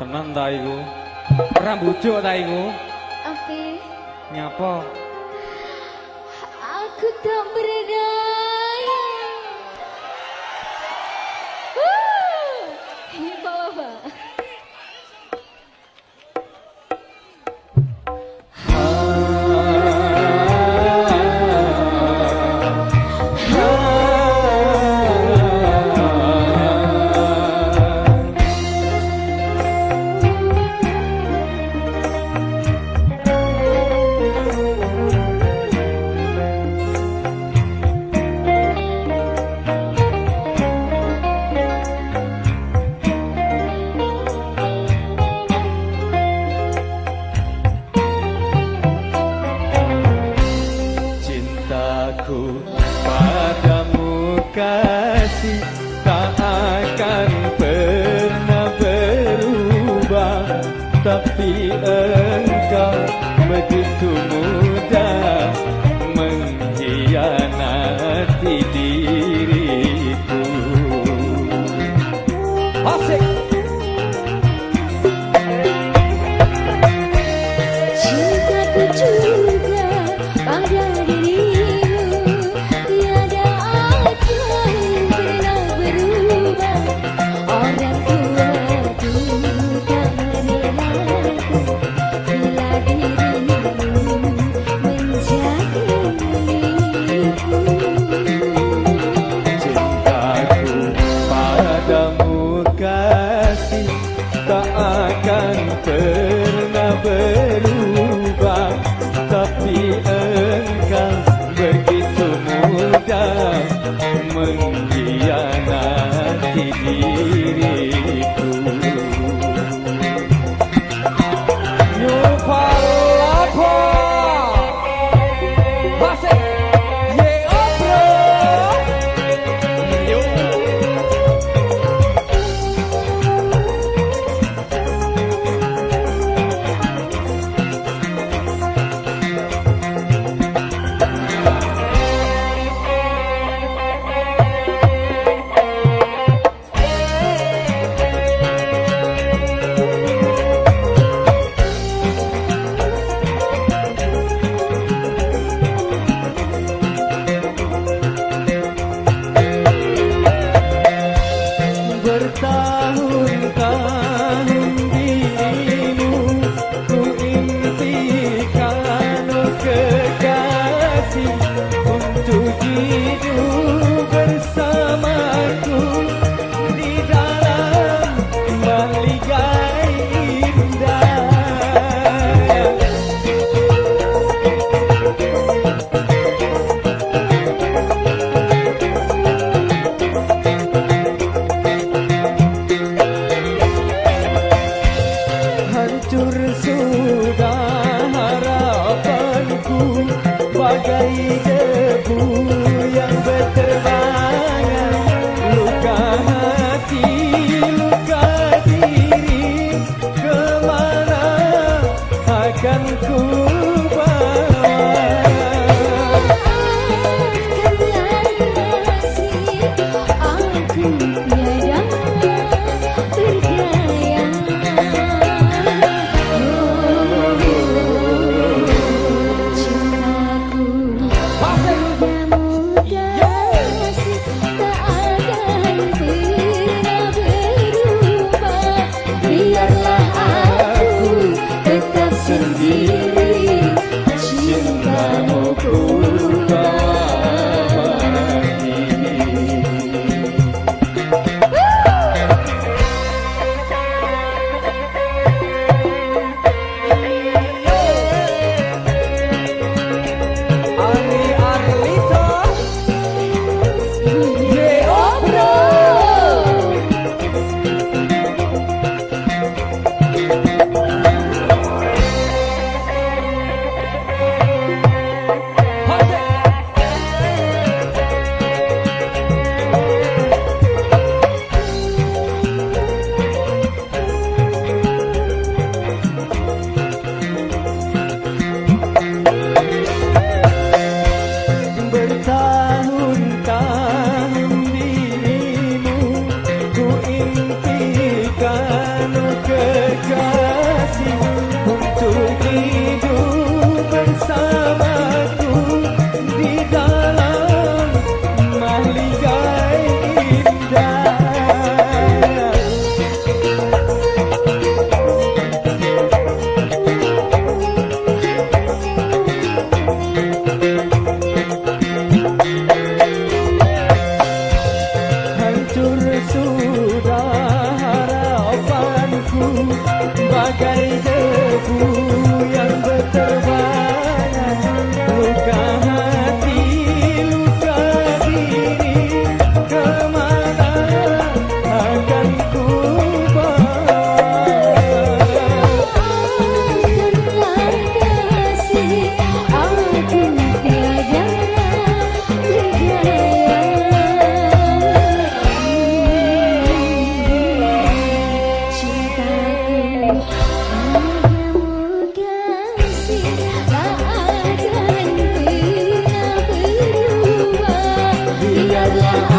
Tenan ta iku? Ora bujuk ta iku? Apa? Nyapa? Aku tak berdaya. aku. Padamu kasih tak akan pernah berubah. Tapi engkau begitu mudah mengkhianati diri. 你。点 पगई दे भूल Allah